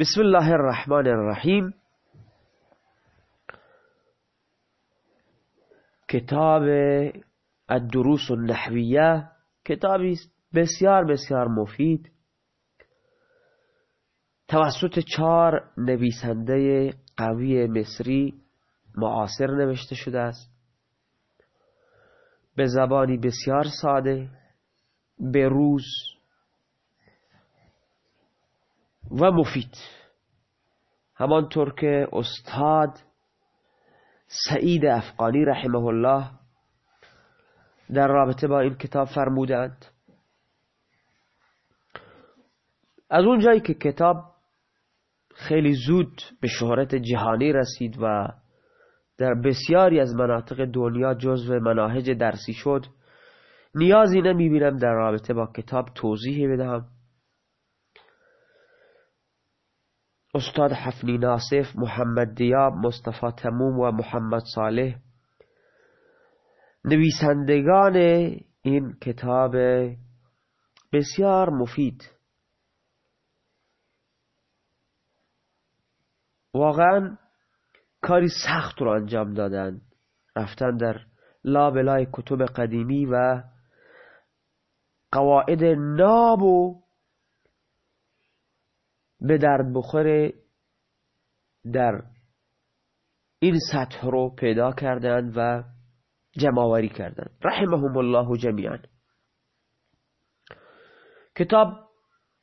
بسم الله الرحمن الرحیم. کتاب الدروس النحویه کتابی بسیار بسیار مفید. توسط چهار نویسنده قوی مصری معاصر نوشته شده است. به زبانی بسیار ساده به روز و مفید. همانطور که استاد سعید افغانی رحمه الله در رابطه با این کتاب فرمودند از اون جایی که کتاب خیلی زود به شهرت جهانی رسید و در بسیاری از مناطق دنیا جزو مناهج درسی شد نیازی نمی‌بینم در رابطه با کتاب توضیحی بدهم. استاد حفنی ناصف محمد دیاب مصطفی تموم و محمد صالح. نویسندگان این کتاب بسیار مفید. واقعا کاری سخت رو انجام دادن. رفتن در لابلای کتب قدیمی و قواعد ناب و به درد بخوره در این سطح رو پیدا کردند و جمعآوری کردند. رحمهم الله جمیعا. کتاب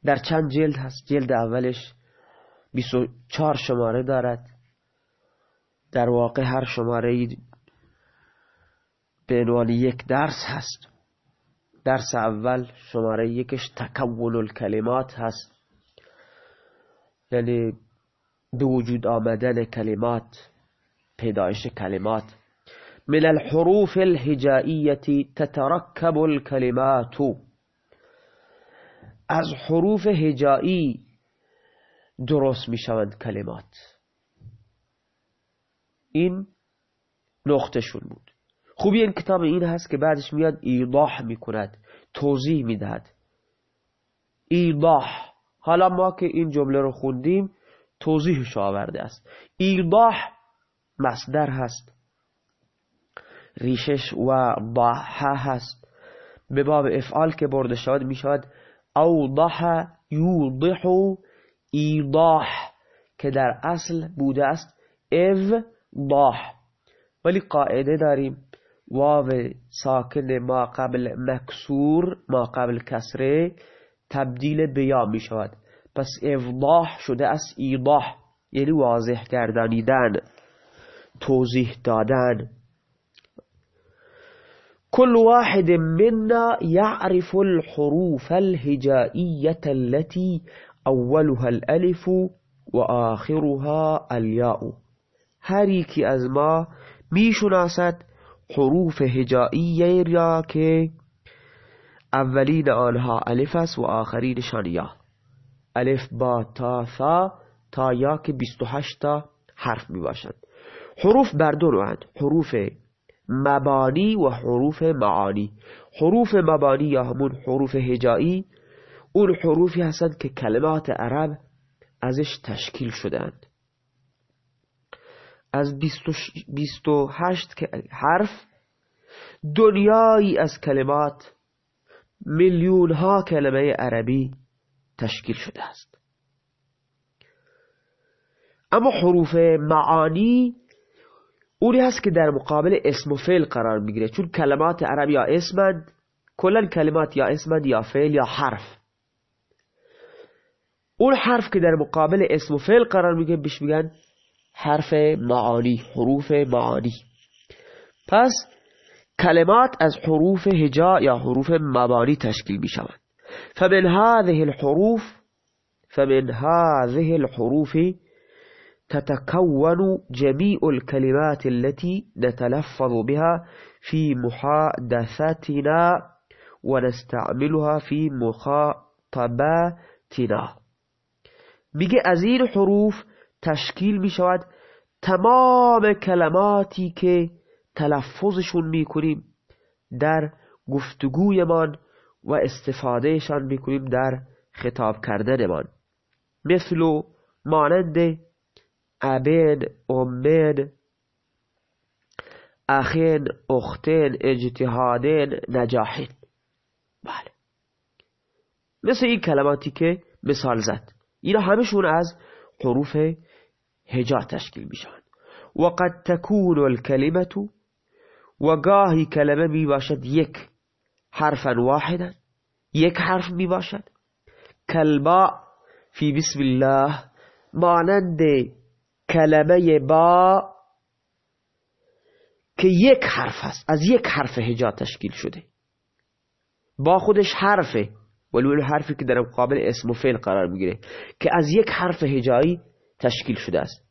در چند جلد هست. جلد اولش 24 شماره دارد. در واقع هر شماره به عنوان یک درس هست. درس اول شماره یکش تکون الکلمات هست. یعنی به وجود آمدن کلمات پیدایش کلمات. من الحروف الهجائیة تترکب الکلمات. از حروف هجایی درست می شوند کلمات. این نقطشون بود. خوبی این کتاب این هست که بعدش میاد ایضاح می کند توضیح می دهد ایضاح. حالا ما که این جمله رو خوندیم توضیحش آورده است. ایضاح مصدر هست. ریشش و ضاحه هست. به باب افعال که برده شود می شود اوضح یوضح ایضاح که در اصل بوده است او ضاح ولی قاعده داریم. واو ساکن ما قبل مکسور ما قبل کسره. تبدیل به می شود پس افضاح شده از ایضاح یعنی واضح کردانیدن توضیح دادن. كل واحد منا يعرف الحروف الهجائية التي أولها الألف وآخرها الياء هر یکی از ما می‌شناسد حروف هجائیه را که اولین آنها الف است و آخرینشان یا. الف با تا ثا تا یا که 28 تا حرف می باشند حروف بر دو نوعند. حروف مبانی و حروف معانی. حروف مبانی یا همون حروف هجایی اون حروفی هستند که کلمات عرب ازش تشکیل شدند از 28 حرف دنیایی از کلمات میلیون ها کلمه عربی تشکیل شده است. اما حروف معانی اونی هست که در مقابل اسم و فعل قرار می‌گیره. چون کلمات عرب یا اسمند کلا کلمات یا اسمند یا فعل یا حرف. اون حرف که در مقابل اسم و فعل قرار می‌گیره بهش میگن حرف معانی حروف معانی. پس کلمات از حروف هجا یا حروف مبانی تشکیل می شوند فمن هذه الحروف فمن هذه الحروف تتكون جميع الكلمات التي نتلفظ بها في محادثتنا ونستعملها في مخاطباتنا. میگه از این حروف تشکیل می شود تمام کلماتی که تلفظشون می‌کنیم در گفتگویمان و استفادهشان می‌کنیم در خطاب کردنمان. مثل مانند ابن امن اخین اختین اجتهادین نجاحین بله. مثل این کلماتی که مثال زد. اینا همشون از حروف هجا تشکیل میشن و قد تکون الکلمت و گاهی کلمه می باشد یک حرفا واحدا یک حرف می باشد کلبا فی بسم الله مانند کلمه با که یک حرف است از یک حرف هجا تشکیل شده. با خودش حرفه ولی اون حرفی که در مقابل اسم و فعل قرار می‌گیره که از یک حرف هجایی تشکیل شده است.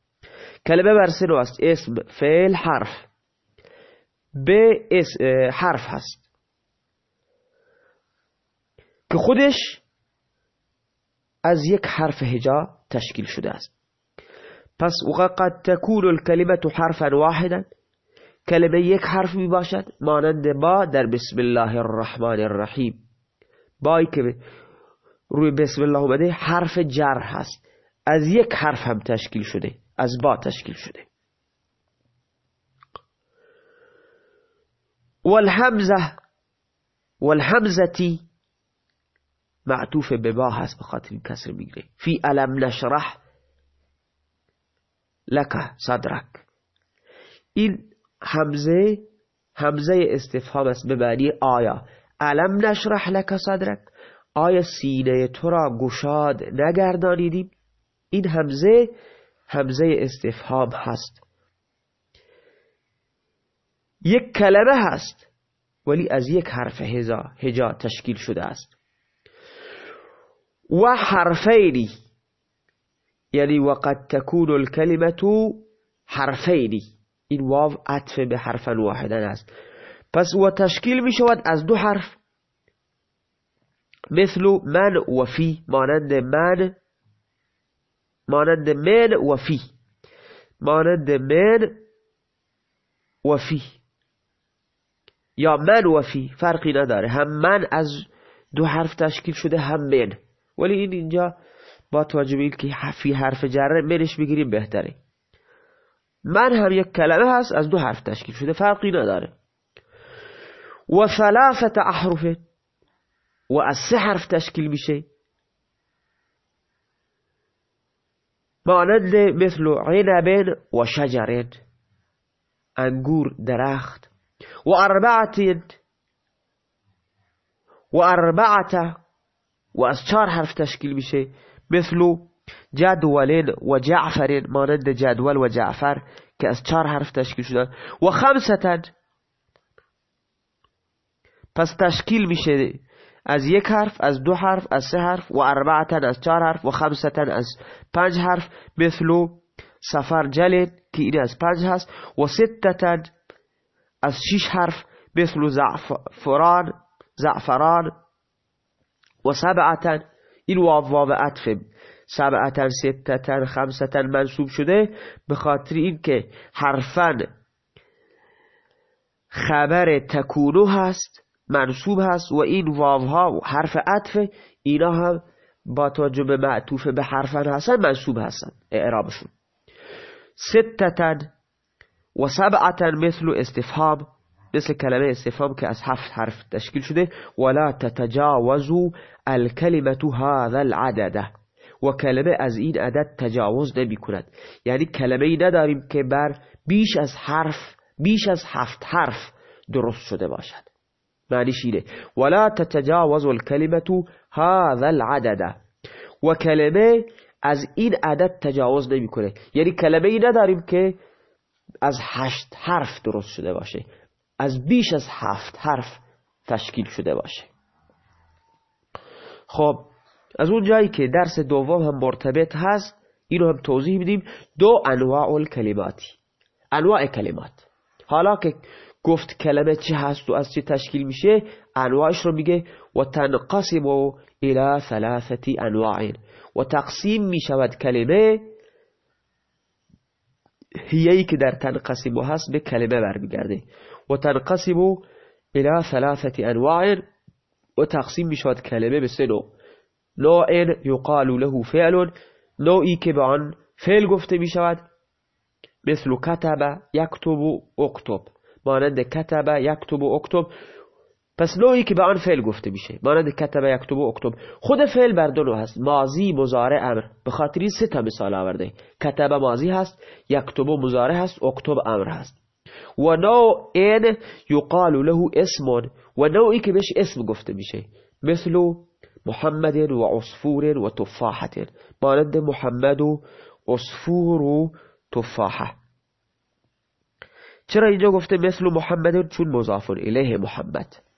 کلمه بر است اسم فعل حرف. به حرف هست. که خودش از یک حرف هجا تشکیل شده است. پس وقد تكون الكلمة حرفا واحدا. کلمه یک حرف می باشد مانند با در بسم الله الرحمن الرحیم. بایی که روی بسم الله اومده حرف جر هست. از یک حرف هم تشکیل شده از با تشکیل شده. والهمزه والهمزتی معطوف به با هست به خاطر کسر می‌گیره فی علم نشرح لک صدرک این همزه همزه استفهام است به معنی آیا. علم نشرح لک صدرک آیا سینه تو را گشاد نگردانیدیم این همزه همزه استفهام هست. یک کلمه هست ولی از یک حرف هزا هجا تشکیل شده است. و حرفینی یعنی وقد تكون الكلمة حرفینی. این واو عطف به حرفا واحدا است. پس و تشکیل می شود از دو حرف. مثل من و فی مانند من مانند من و فی. مانند من و فی. یا من و فی فرقی نداره. هم من از دو حرف تشکیل شده هم من. ولی این اینجا با توجه به که فی حرف جره منش بگیریم بهتره من هم یک کلمه هست از دو حرف تشکیل شده فرقی نداره. و ثلاثت احرف و از سه حرف تشکیل میشه. مانند مثل عنب و شجر انگور درخت. و اربعت و از چهار حرف تشکیل میشه. مثل جدول و جعفر مانند جدول و جعفر که از چهار حرف تشکیل شدن. و خمستا پس تشکیل میشه از یک حرف از دو حرف از سه حرف. و اربعتا از چهار حرف و خمستا از پنج حرف. مثل سفر جلد که این از پنج هست. و ستتا از شش حرف مثل زعفران زعفران و سبعتا این واو واو عطف سبعتا ستتا خمستا منصوب شده به خاطر این که حرفن خبر تکونو هست منصوب هست و این واو ها حرف عطف اینا هم با توجه به معطوف به حرفن هستن منصوب هستن اعرابشون. ستتا و سبعتا مثل استفهام مثل کلمه استفهام که از هفت حرف تشکیل شده ولا تتجاوزوا الكلمة هذا العدد. و کلمه از این عدد تجاوز نمی کند. یعنی کلمه ای نداریم که بر بیش از حرف بیش از هفت حرف درست شده باشد. معنیش اینه. ولا تتجاوز الكلمة هذا العدد. و کلمه از این عدد تجاوز نمی‌کنه یعنی کلمه ای نداریم که از هشت حرف درست شده باشه. از بیش از هفت حرف تشکیل شده باشه. خب از اون جایی که درس دوم هم مرتبط هست اینو هم توضیح میدیم. دو انواع الکلماتی انواع کلمات. حالا که گفت کلمه چه هست و از چه تشکیل میشه انواعش رو میگه. و تنقسم الى ثلاثه انواع. و تقسیم می‌شود کلمه هیهی که در تنقسم هست به کلمه برمیگرده و تنقسم الى ثلاثه انواع و تقسیم می‌شود کلمه به سه نوع. نوع یقال له فعل نوعی که به آن فعل گفته می شود مثل کتب یکتب و اکتب. مانند کتب یکتب و اکتب پس نوعی که به آن فعل گفته میشه. مانند کتب یکتب و اکتب خود فعل بر دو نوع هست ماضی مزارع امر. به خاطر این سه تا مثال آورده. کتب ماضی هست یکتب مزارع هست اکتب امر هست. و نوع این یقال له اسم. و نوعی که بهش اسم گفته میشه. مثل محمد و عصفور و تفاحت مانند محمد و عصفور و تفاحه چرا اینجا گفته مثل محمد چون مضاف الیه محمد؟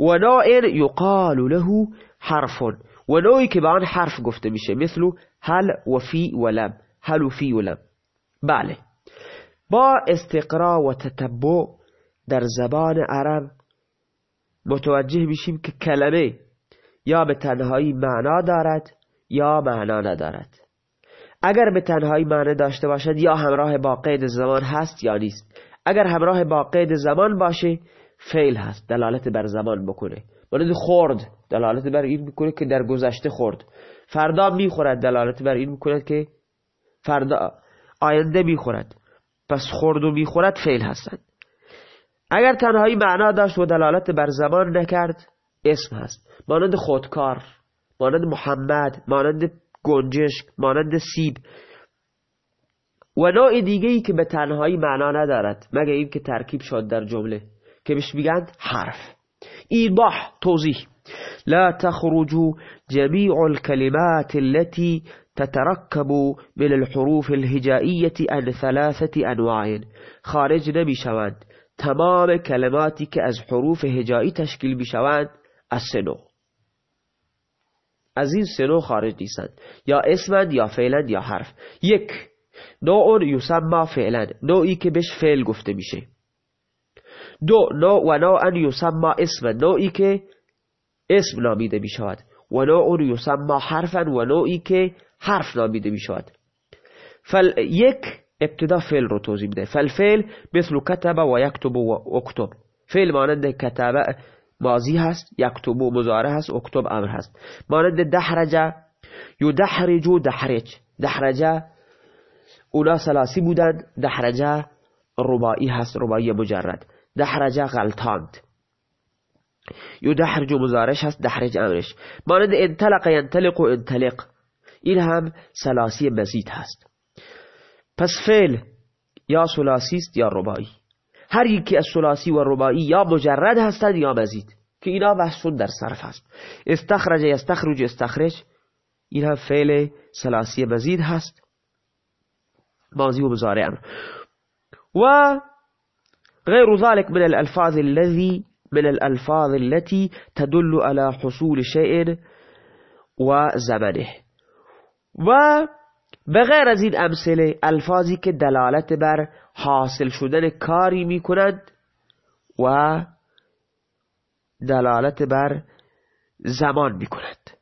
و نوع یقال له حرف. و نوعی که به آن حرف گفته میشه مثل هل و فی و لم. هل و فی و لم. بله. با استقرا و تتبع در زبان عرب متوجه میشیم که کلمه یا به تنهایی معنا دارد یا معنا ندارد. اگر به تنهایی معنی داشته باشد یا همراه با قید زمان هست یا نیست. اگر همراه با قید زمان باشه فعل هست دلالت بر زمان بکنه. مانند خورد دلالت بر این می‌کنه که در گذشته خورد فردا می‌خورد دلالت بر این می‌کنه که فردا آینده می‌خورد. پس خورد و می‌خورد فعل هستند. اگر تنهایی معنا داشت و دلالت بر زمان نکرد اسم هست. مانند خودکار مانند محمد مانند گنجشک مانند سیب. و نوع دیگه ای که به تنهایی معنا ندارد مگه این که ترکیب شد در جمله. که بهش میگند حرف. ایباح توضیح. لا تخرج جميع الكلمات التي تتركب من الحروف الهجائية عن ثلاثة انواع خارج نمی شوند تمام کلماتی که از حروف هجایی تشکیل می شوند از سنو از این سنو خارج نیستند. یا اسمند یا فعلند یا حرف. یک نوع یسمى فعلا نوعی که بهش فعل گفته میشه. دو نوع و نوعا یسمى اسم نوعی که اسم نامیده می شود. و نوع یسمى حرفا. و نوعی که حرف نامیده می شود. فل یک ابتدا فعل رو توضیح میده. فعل مثل کتب و یکتب و اکتب. فعل مانند کتب ماضی هست یکتب و مزاره هست اکتب امر هست. مانند دحرجه یدحرج و دحرج. دحرجه اونا سلاسی بودند دحرجه ربایی هست ربایی مجرد. دحرجه غلطاند یدحرج و مزارش هست دحرج امرش مانند انطلق ینطلق و انطلق. این هم سلاسی مزید هست. پس فعل یا سلاسی است یا ربایی. هر یکی از سلاسی و ربایی یا مجرد هستند یا مزید که اینا بحثون در صرف هست. استخرج یستخرج استخرج. این هم فعل سلاسی مزید هست. ماضی و مضارع امر و غير ذلك من الألفاظ الذي من الألفاظ التي تدل على حصول شيء وزمنه. و بغیر از این امثله الفاظی که دلالت بر حاصل شدن کاری می کند و دلالت بر زمان می کند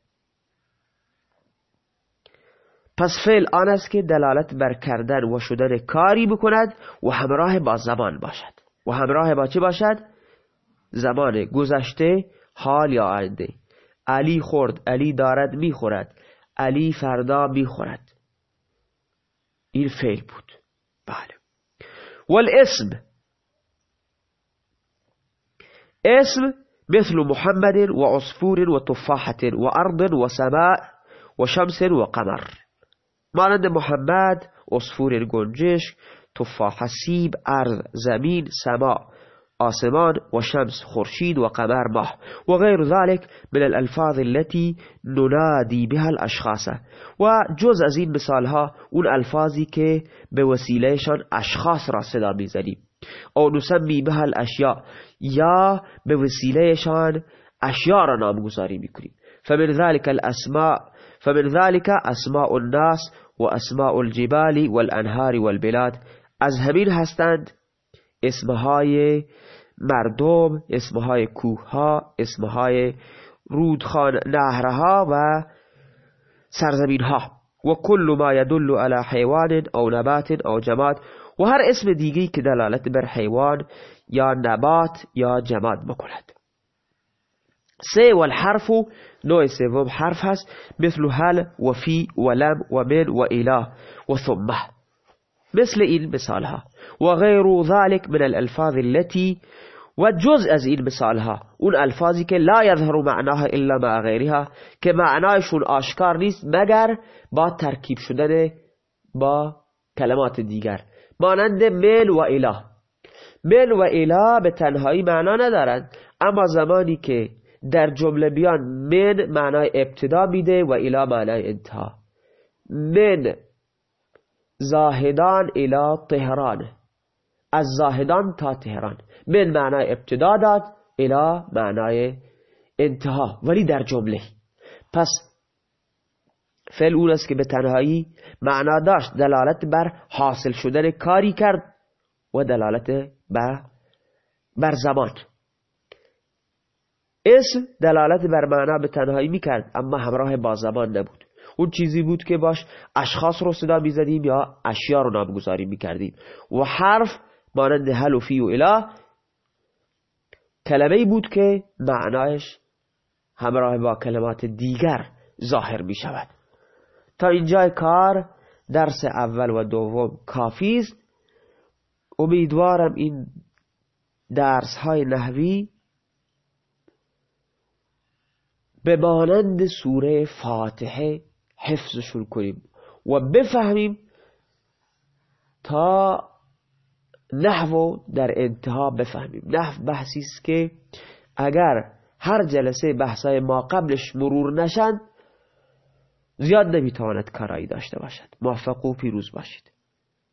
پس فعل آن است که دلالت بر کردن و شدن کاری بکند و همراه با زمان باشد. و همراه با چه باشد؟ زمان گذشته حال یا آینده. علی خورد علی دارد می‌خورد. علی فردا می‌خورد. این فعل بود. بله. والاسم. اسم مثل محمد وعصفور وتفاحة وأرض وسماء وشمس وقمر مانند محمد عصفور گنجش تفاح سیب ارض زمین سما آسمان و شمس خورشید و قمر ماه و غیر ذلك من الالفاظ التي ننادی بها الاشخاص. و جز از این مثال ها اون الفاظی که به وسیلهشان اشخاص را صدا میزنیم. أو نسمی بها الاشیاء یا به وسیلهشان اشیاء را نامگذاری میکنیم. فمن ذلك الاسماء فمن ذلك اسماء الناس و اسماء الجبال والانهار والبلاد. از همین هستند اسمهای مردم اسمهای کوهها اسمهای رودخان نهرها و سرزمینها. و کل ما يدل على حیوان او نبات او جماد. و هر اسم دیگی که دلالت بر حیوان یا نبات یا جماد بکند. سه والحرف نوع سوم حرف هست. مثل هل و فی و لم و من و اله و ثمه مثل این مثال ها و غیر ذلك من الالفاظ التي و جز از این مثال ها اون الفاظی که لا یظهر معناها الا مع غیرها که معنایشون آشکار نیست مگر با ترکیب شدن با کلمات دیگر. مانند مل و اله مل و اله به تنهایی معنا ندارد اما زمانی که در جمله بیان من معنای ابتدا میده و اله معنای انتها. من زاهدان الى تهران. از زاهدان تا تهران. من معنای ابتدا داد الى معنای انتها. ولی در جمله. پس فعل اون است که به تنهایی معنا داشت. دلالت بر حاصل شدن کاری کرد و دلالت بر بر زمان. اسم دلالت بر معنا به تنهایی می‌کرد اما همراه با زمان نبود. اون چیزی بود که باش اشخاص رو صدا می‌زدیم یا اشیا رو نامگذاری می‌کردیم. و حرف مانند هل و فی و اله کلمه بود که معنایش همراه با کلمات دیگر ظاهر می شود تا اینجای کار درس اول و دوم کافی است. امیدوارم این درس های نحوی به مانند سوره فاتحه حفظشون کنیم. و بفهمیم تا نحو در انتها بفهمیم. نحو بحثی است که اگر هر جلسه بحثای ما قبلش مرور نشند زیاد نمی‌تواند کارایی داشته باشد. موفق و پیروز باشید.